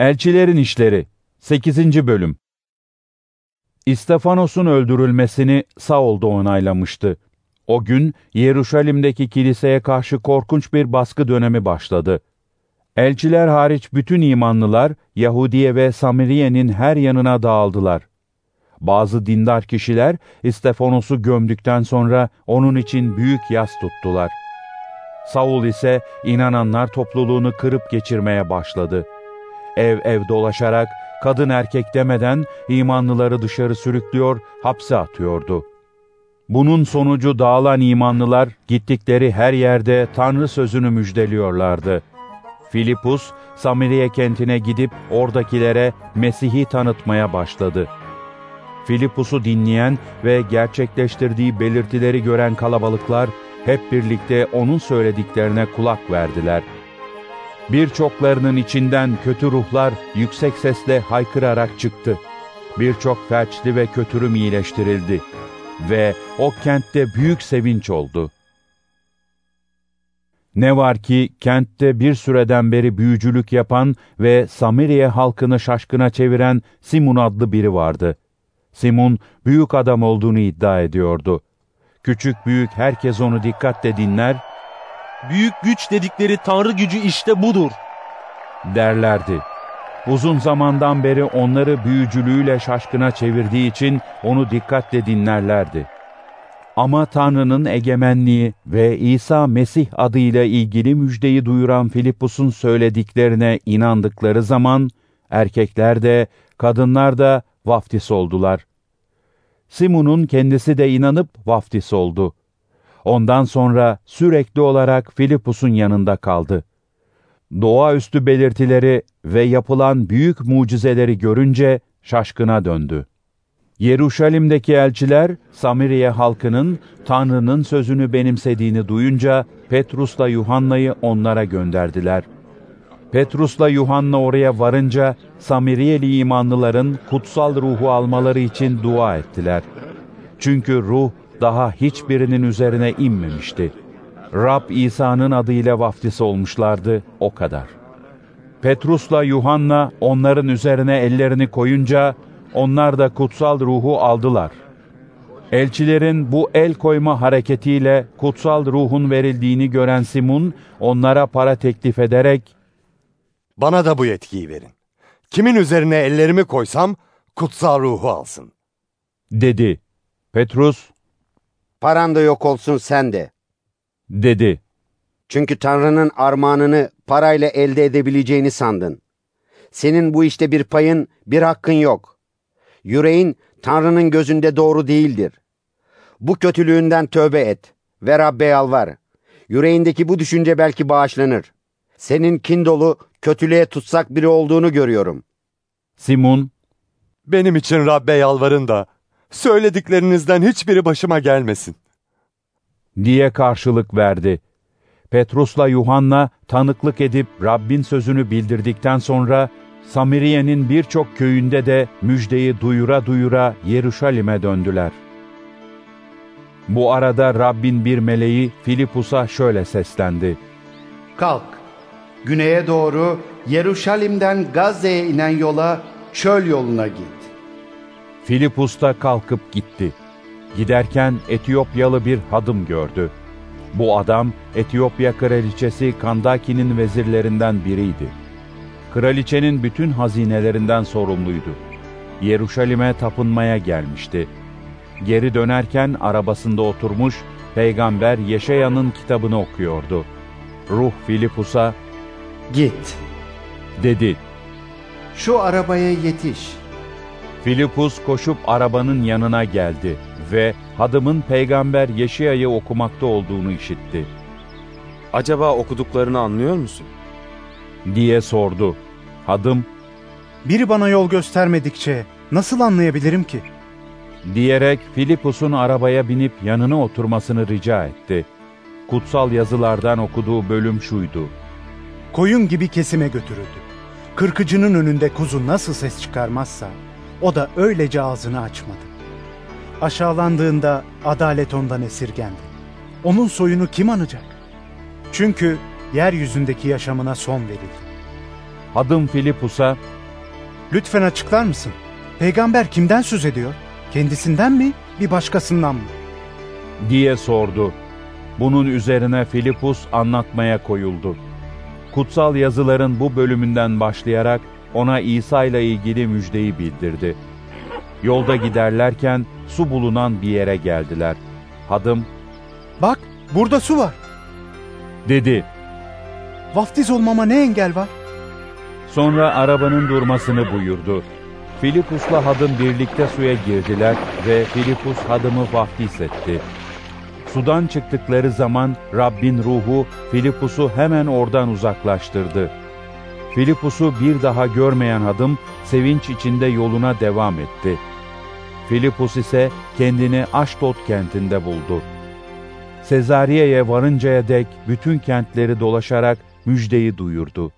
Elçilerin İşleri 8. Bölüm İstefanos'un öldürülmesini Saul da onaylamıştı. O gün Yeruşalim'deki kiliseye karşı korkunç bir baskı dönemi başladı. Elçiler hariç bütün imanlılar Yahudiye ve Samiriye'nin her yanına dağıldılar. Bazı dindar kişiler İstefanos'u gömdükten sonra onun için büyük yas tuttular. Saul ise inananlar topluluğunu kırıp geçirmeye başladı. Ev ev dolaşarak kadın erkek demeden imanlıları dışarı sürüklüyor, hapse atıyordu. Bunun sonucu dağılan imanlılar gittikleri her yerde Tanrı sözünü müjdeliyorlardı. Filipus, Samiriye kentine gidip oradakilere Mesih'i tanıtmaya başladı. Filipus'u dinleyen ve gerçekleştirdiği belirtileri gören kalabalıklar hep birlikte onun söylediklerine kulak verdiler. Birçoklarının içinden kötü ruhlar yüksek sesle haykırarak çıktı. Birçok felçli ve kötürüm iyileştirildi ve o kentte büyük sevinç oldu. Ne var ki kentte bir süreden beri büyücülük yapan ve Samiriye halkını şaşkına çeviren Simon adlı biri vardı. Simon büyük adam olduğunu iddia ediyordu. Küçük büyük herkes onu dikkatle dinler, Büyük güç dedikleri tanrı gücü işte budur. derlerdi. Uzun zamandan beri onları büyücülüğüyle şaşkına çevirdiği için onu dikkatle dinlerlerdi. Ama Tanrı'nın egemenliği ve İsa Mesih adıyla ilgili müjdeyi duyuran Filipus'un söylediklerine inandıkları zaman erkekler de kadınlar da vaftiz oldular. Simon'un kendisi de inanıp vaftiz oldu. Ondan sonra sürekli olarak Filipus'un yanında kaldı. Doğaüstü belirtileri ve yapılan büyük mucizeleri görünce şaşkına döndü. Yeruşalim'deki elçiler Samiriye halkının Tanrı'nın sözünü benimsediğini duyunca Petrus'la Yuhanna'yı onlara gönderdiler. Petrus'la Yuhanna oraya varınca Samiriyeli imanlıların kutsal ruhu almaları için dua ettiler. Çünkü ruh daha hiçbirinin üzerine inmemişti. Rab İsa'nın adıyla vaftiz olmuşlardı, o kadar. Petrus'la Yuhanna onların üzerine ellerini koyunca onlar da kutsal ruhu aldılar. Elçilerin bu el koyma hareketiyle kutsal ruhun verildiğini gören Simon onlara para teklif ederek Bana da bu yetkiyi verin. Kimin üzerine ellerimi koysam kutsal ruhu alsın. dedi. Petrus Paran da yok olsun sen de. dedi. Çünkü Tanrı'nın armağanını parayla elde edebileceğini sandın. Senin bu işte bir payın, bir hakkın yok. Yüreğin Tanrı'nın gözünde doğru değildir. Bu kötülüğünden tövbe et ve Rabbe yalvar. Yüreğindeki bu düşünce belki bağışlanır. Senin kin dolu, kötülüğe tutsak biri olduğunu görüyorum. Simon Benim için Rabbe yalvarın da söylediklerinizden hiçbiri başıma gelmesin. diye karşılık verdi. Petrus'la Yuhanna tanıklık edip Rabbin sözünü bildirdikten sonra Samiriye'nin birçok köyünde de müjdeyi duyura duyura Yeruşalim'e döndüler. Bu arada Rabbin bir meleği Filipus'a şöyle seslendi. Kalk, güneye doğru Yeruşalim'den Gazze'ye inen yola çöl yoluna git. Filipus da kalkıp gitti. Giderken Etiyopyalı bir hadım gördü. Bu adam Etiyopya kraliçesi Kandaki'nin vezirlerinden biriydi. Kraliçenin bütün hazinelerinden sorumluydu. Yeruşalim'e tapınmaya gelmişti. Geri dönerken arabasında oturmuş Peygamber Yeşaya'nın kitabını okuyordu. Ruh Filipus'a Git, dedi. şu arabaya yetiş. Filipus koşup arabanın yanına geldi ve hadımın peygamber Yeşaya'yı okumakta olduğunu işitti. Acaba okuduklarını anlıyor musun? Diye sordu. Hadım Biri bana yol göstermedikçe nasıl anlayabilirim ki? diyerek Filipus'un arabaya binip yanına oturmasını rica etti. Kutsal yazılardan okuduğu bölüm şuydu. Koyun gibi kesime götürüldü. Kırkıcının önünde kuzu nasıl ses çıkarmazsa, o da öylece ağzını açmadı. Aşağılandığında adalet ondan esirgendi. Onun soyunu kim anacak? Çünkü yeryüzündeki yaşamına son verildi. Hadım Filipus'a Lütfen açıklar mısın? Peygamber kimden söz ediyor? Kendisinden mi, bir başkasından mı? diye sordu. Bunun üzerine Filipus anlatmaya koyuldu. Kutsal yazıların bu bölümünden başlayarak ona İsa ile ilgili müjdeyi bildirdi. Yolda giderlerken su bulunan bir yere geldiler. Hadım Bak, burada su var. dedi. Vaftiz olmama ne engel var? Sonra arabanın durmasını buyurdu. Filipus'la Hadım birlikte suya girdiler ve Filipus Hadım'ı vaftiz etti. Sudan çıktıkları zaman Rabbin ruhu Filipus'u hemen oradan uzaklaştırdı. Filipus'u bir daha görmeyen Hadım sevinç içinde yoluna devam etti. Filipus ise kendini Aşdod kentinde buldu. Sezariye'ye varıncaya dek bütün kentleri dolaşarak müjdeyi duyurdu.